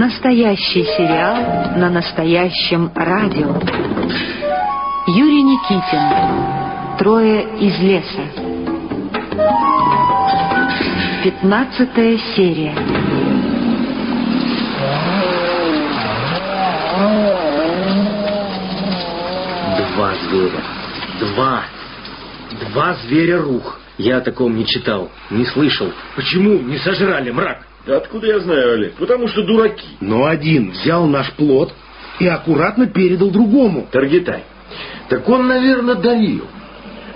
Настоящий сериал на настоящем радио. Юрий Никитин. Трое из леса. Пятнадцатая серия. Два зверя. Два. Два зверя рух. Я о таком не читал, не слышал. Почему не сожрали мрак? Да откуда я знаю, Олег? Потому что дураки. Но один взял наш плод и аккуратно передал другому. Таргитай. Так он, наверное, давил.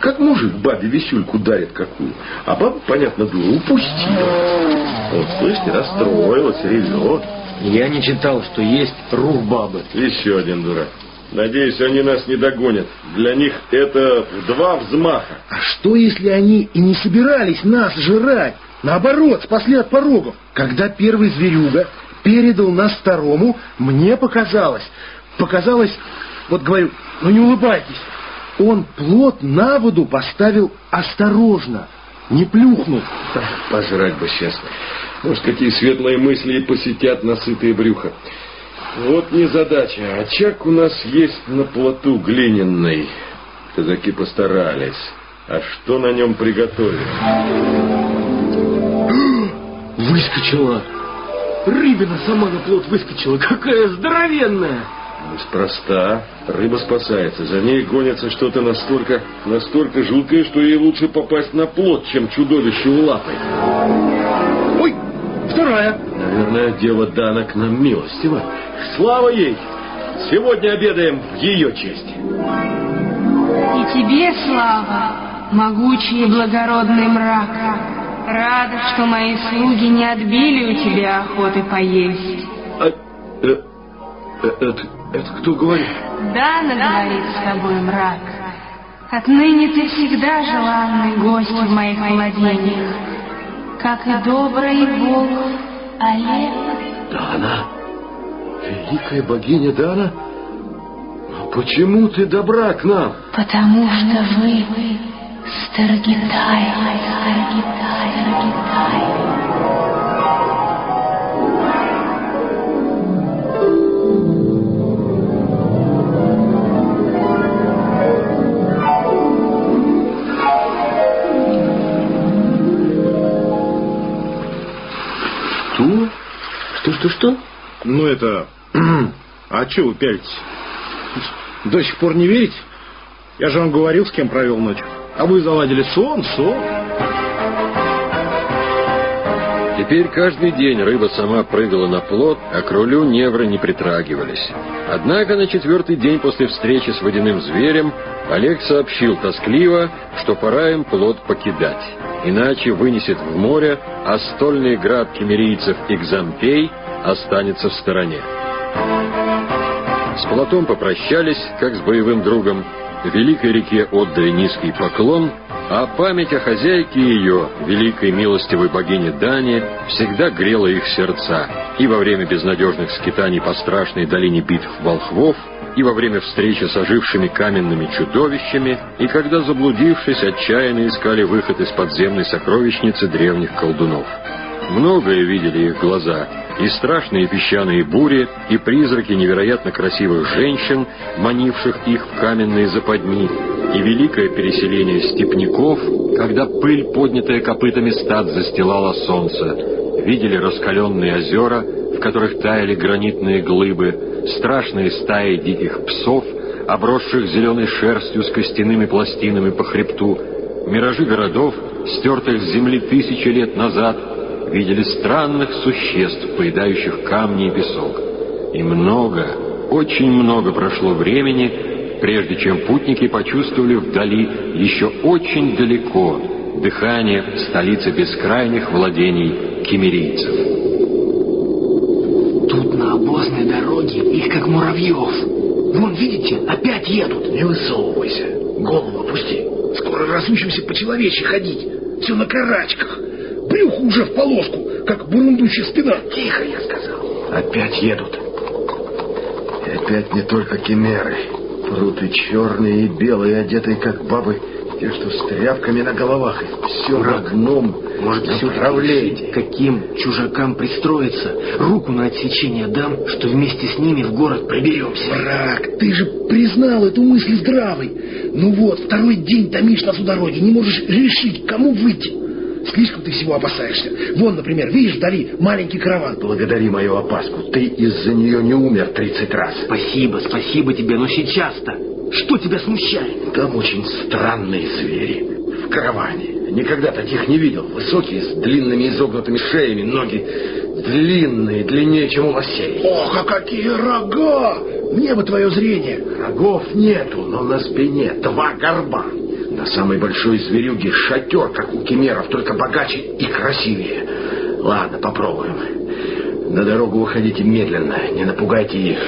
Как мужик бабе висюльку дарит какую. А баба, понятно, дура, упустила. Вот, слышите, расстроилась, ревет. Я не читал, что есть рух бабы. Еще один дурак. Надеюсь, они нас не догонят. Для них это два взмаха. А что, если они и не собирались нас жрать? Наоборот, спасли от порогов. Когда первый зверюга передал нас второму, мне показалось, показалось, вот говорю, ну не улыбайтесь, он плод на воду поставил осторожно, не плюхнул. Пожрать бы сейчас. Может, какие светлые мысли и посетят насытые брюха. Вот незадача. Очаг у нас есть на плоту глиняный. Казаки постарались. А что на нем приготовили? Выскочила. Рыбина сама на плот выскочила. Какая здоровенная! Неспроста. Рыба спасается. За ней гонится что-то настолько, настолько жуткое, что ей лучше попасть на плот, чем чудовище у лапы. Ой, вторая. Наверное, дело Дана к нам милостиво. Слава ей! Сегодня обедаем в ее честь. И тебе слава, могучий и благородный мрак. Рада, что мои слуги не отбили у тебя охоты поесть. А, э, э, это, это кто говорит? Дана говорит с тобой, мрак. Отныне ты всегда желанный гость в моих владениях, как и добрый бог Олег. Дана? Великая богиня Дана? Но почему ты добра к нам? Потому что вы Старгитай, Старгитай, Старгитай. Что? Что-что-что? Ну это... А что вы пялитесь? До сих пор не верите? Я же вам говорил, с кем провел ночь. А вы заладили сон, сон. Теперь каждый день рыба сама прыгала на плот, а к рулю невры не притрагивались. Однако на четвертый день после встречи с водяным зверем Олег сообщил тоскливо, что пора им плот покидать, иначе вынесет в море, а стольный град кемерийцев Экзампей останется в стороне. С плотом попрощались, как с боевым другом, великой реке отдали низкий поклон, а память о хозяйке ее, великой милостивой богине Дани, всегда грела их сердца и во время безнадежных скитаний по страшной долине битв волхвов, и во время встречи с ожившими каменными чудовищами, и когда, заблудившись, отчаянно искали выход из подземной сокровищницы древних колдунов. Многое видели их глаза, и страшные песчаные бури, и призраки невероятно красивых женщин, манивших их в каменные западни, и великое переселение степняков, когда пыль, поднятая копытами стад, застилала солнце. Видели раскаленные озера, в которых таяли гранитные глыбы, страшные стаи диких псов, обросших зеленой шерстью с костяными пластинами по хребту, миражи городов, стертых с земли тысячи лет назад, видели странных существ, поедающих камни и песок. И много, очень много прошло времени, прежде чем путники почувствовали вдали еще очень далеко дыхание столицы бескрайних владений кемерийцев. Тут на обозной дороге их как муравьев. Вон, видите, опять едут. Не высовывайся. Голову опусти. Скоро разучимся по-человечьи ходить. Все на карачках. Брюхо уже в полоску, как бурундущая спина. Тихо, я сказал. Опять едут. И опять не только кемеры. Пруты черные и белые, одетые как бабы, Те, что с тряпками на головах, и все Мрак. в одном Может, все направлении. каким чужакам пристроиться? Руку на отсечение дам, что вместе с ними в город проберемся. Брак, ты же признал эту мысль здравой. Ну вот, второй день томишь нас у дороги, не можешь решить, кому выйти. Слишком ты всего опасаешься. Вон, например, видишь вдали маленький караван. Благодари мою опаску. Ты из-за нее не умер 30 раз. Спасибо, спасибо тебе, но сейчас-то что тебя смущает? Там очень странные звери. В караване. Никогда таких не видел. Высокие, с длинными изогнутыми шеями, ноги длинные, длиннее, чем у лосей. Ох, а какие рога! Мне бы твое зрение. Рогов нету, но на спине два горба. На самой большой зверюге шатер, как у кемеров, только богаче и красивее. Ладно, попробуем. На дорогу выходите медленно, не напугайте их.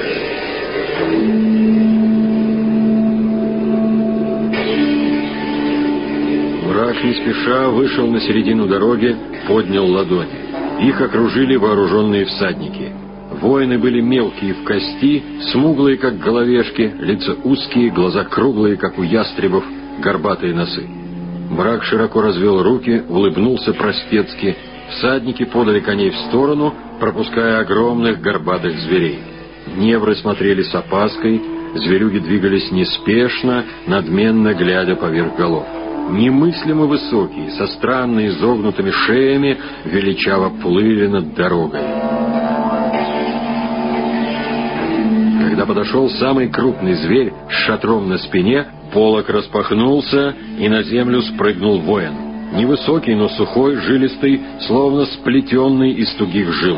Враг не спеша вышел на середину дороги, поднял ладони. Их окружили вооруженные всадники. Воины были мелкие в кости, смуглые, как головешки, лица узкие, глаза круглые, как у ястребов, горбатые носы. Мрак широко развел руки, улыбнулся простецки. Всадники подали коней в сторону, пропуская огромных горбатых зверей. Невры смотрели с опаской, зверюги двигались неспешно, надменно глядя поверх голов. Немыслимо высокие, со странно изогнутыми шеями, величаво плыли над дорогой. Подошел самый крупный зверь с шатром на спине, полог распахнулся, и на землю спрыгнул воин. Невысокий, но сухой, жилистый, словно сплетенный из тугих жил.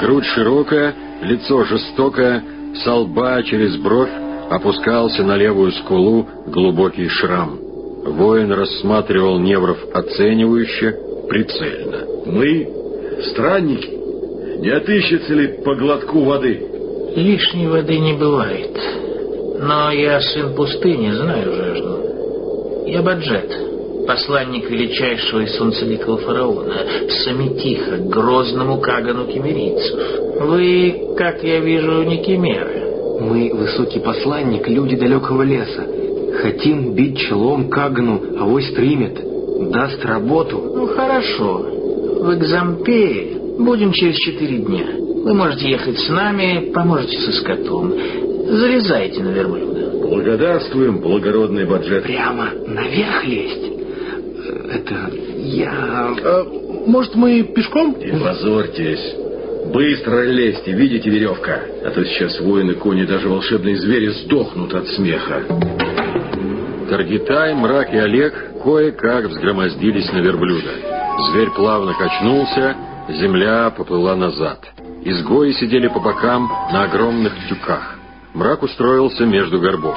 Грудь широкая, лицо жестокое, со лба через бровь опускался на левую скулу глубокий шрам. Воин рассматривал Невров оценивающе, прицельно. Мы, странники, не отыщется ли по глотку воды? Лишней воды не бывает. Но я сын пустыни, знаю жажду. Я Баджет, посланник величайшего и солнцеликого фараона, Самитиха, грозному Кагану кемерийцев. Вы, как я вижу, не кемеры. Мы, высокий посланник, люди далекого леса. Хотим бить челом Кагану, авось примет. Даст работу. Ну, хорошо. В Экзампее будем через четыре дня. Вы можете ехать с нами, поможете со скотом. Залезайте на верблюда. Благодарствуем, благородный Баджет. Прямо наверх лезть? Это я... А, может, мы пешком? Не позорьтесь. Быстро лезьте, видите веревка? А то сейчас воины, кони, даже волшебные звери сдохнут от смеха. Таргитай, Мрак и Олег кое-как взгромоздились на верблюда. Зверь плавно качнулся, земля поплыла назад. Изгои сидели по бокам на огромных тюках. Мрак устроился между горбов.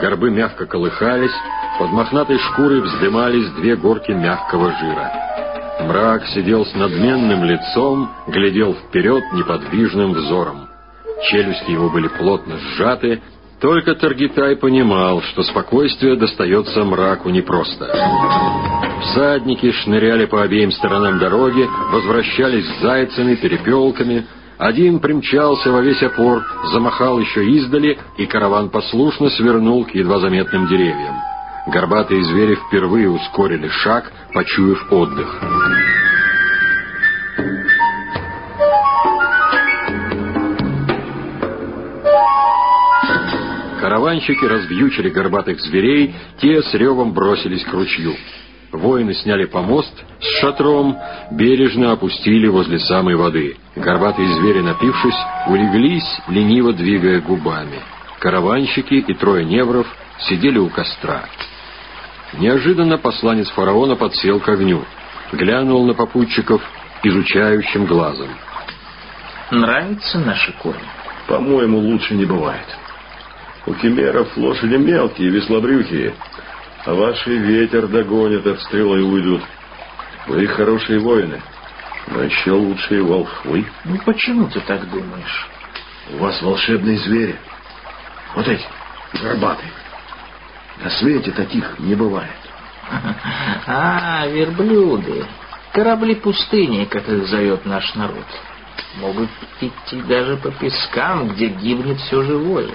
Горбы мягко колыхались, под мохнатой шкурой вздымались две горки мягкого жира. Мрак сидел с надменным лицом, глядел вперед неподвижным взором. Челюсти его были плотно сжаты, только Таргитай понимал, что спокойствие достается мраку непросто. Всадники шныряли по обеим сторонам дороги, возвращались с зайцами, перепелками. Один примчался во весь опор, замахал еще издали, и караван послушно свернул к едва заметным деревьям. Горбатые звери впервые ускорили шаг, почуяв отдых. Караванщики развьючили горбатых зверей, те с ревом бросились к ручью. Воины сняли помост с шатром, бережно опустили возле самой воды. Горбатые звери, напившись, улеглись, лениво двигая губами. Караванщики и трое невров сидели у костра. Неожиданно посланец фараона подсел к огню, глянул на попутчиков изучающим глазом. Нравятся наши кони? По-моему, лучше не бывает. У кемеров лошади мелкие, веслобрюхие, а ваши ветер догонят, от стрелы уйдут. Вы хорошие воины, но еще лучшие волхвы. Ну почему ты так думаешь? У вас волшебные звери. Вот эти, горбатые. На свете таких не бывает. А, верблюды. Корабли пустыни, как их зовет наш народ. Могут идти даже по пескам, где гибнет все живое.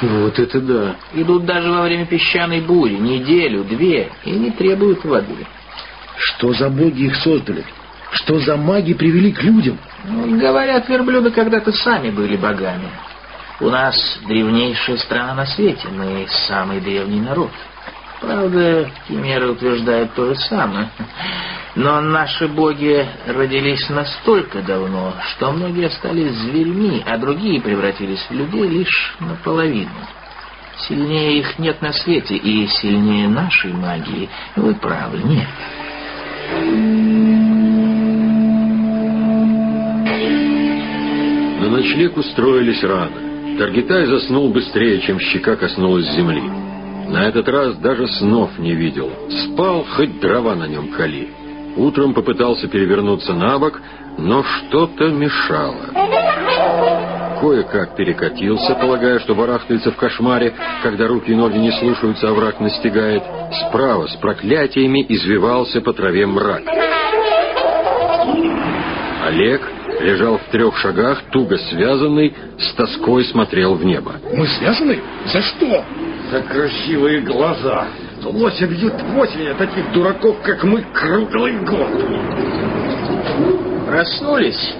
Вот это да. Идут даже во время песчаной бури, неделю, две, и не требуют воды. Что за боги их создали? Что за маги привели к людям? Ну, говорят, верблюды когда-то сами были богами. У нас древнейшая страна на свете, мы самый древний народ. Правда, химеры утверждают то же самое. Но наши боги родились настолько давно, что многие остались зверьми, а другие превратились в людей лишь наполовину. Сильнее их нет на свете, и сильнее нашей магии, вы правы, нет. На ночлег устроились рано. Таргитай заснул быстрее, чем щека коснулась земли. На этот раз даже снов не видел. Спал, хоть дрова на нем кали. Утром попытался перевернуться на бок, но что-то мешало. Кое-как перекатился, полагая, что барахтается в кошмаре, когда руки и ноги не слушаются, а враг настигает. Справа с проклятиями извивался по траве мрак. Олег лежал в трех шагах, туго связанный, с тоской смотрел в небо. Мы связаны? За что? За красивые глаза. Лося бьют в осень, а таких дураков, как мы, круглый год. Проснулись?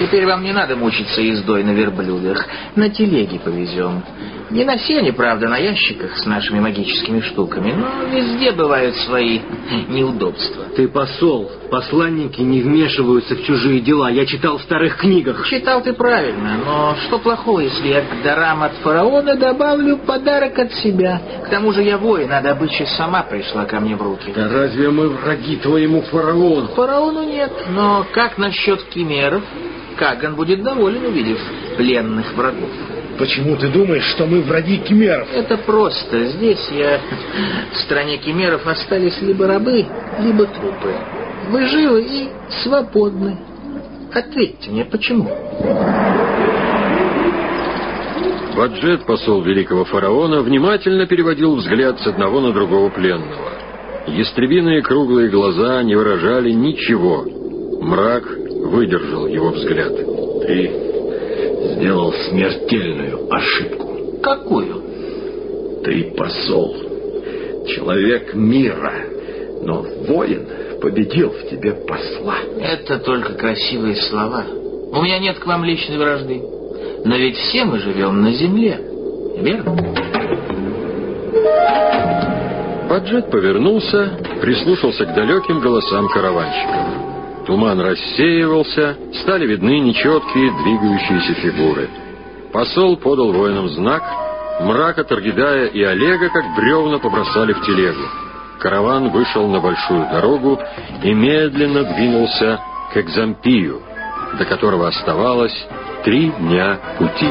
Теперь вам не надо мучиться ездой на верблюдах. На телеге повезем. Не на сене, правда, на ящиках с нашими магическими штуками, но везде бывают свои неудобства. Ты посол. Посланники не вмешиваются в чужие дела. Я читал в старых книгах. Читал ты правильно, но что плохого, если я к дарам от фараона добавлю подарок от себя? К тому же я воин, а добыча сама пришла ко мне в руки. Да разве мы враги твоему фараону? Фараону нет, но как насчет кимеров? Каган будет доволен, увидев пленных врагов. Почему ты думаешь, что мы враги кемеров? Это просто. Здесь я... В стране кемеров остались либо рабы, либо трупы. Вы живы и свободны. Ответьте мне, почему? Баджет, посол великого фараона, внимательно переводил взгляд с одного на другого пленного. Ястребиные круглые глаза не выражали ничего. Мрак выдержал его взгляд. Ты сделал смертельную ошибку. Какую? Ты посол, человек мира, но воин победил в тебе посла. Это только красивые слова. У меня нет к вам личной вражды. Но ведь все мы живем на земле, верно? Баджет повернулся, прислушался к далеким голосам караванщиков. Туман рассеивался, стали видны нечеткие двигающиеся фигуры. Посол подал воинам знак, мрака Таргидая и Олега как бревна побросали в телегу. Караван вышел на большую дорогу и медленно двинулся к Экзампию, до которого оставалось три дня пути.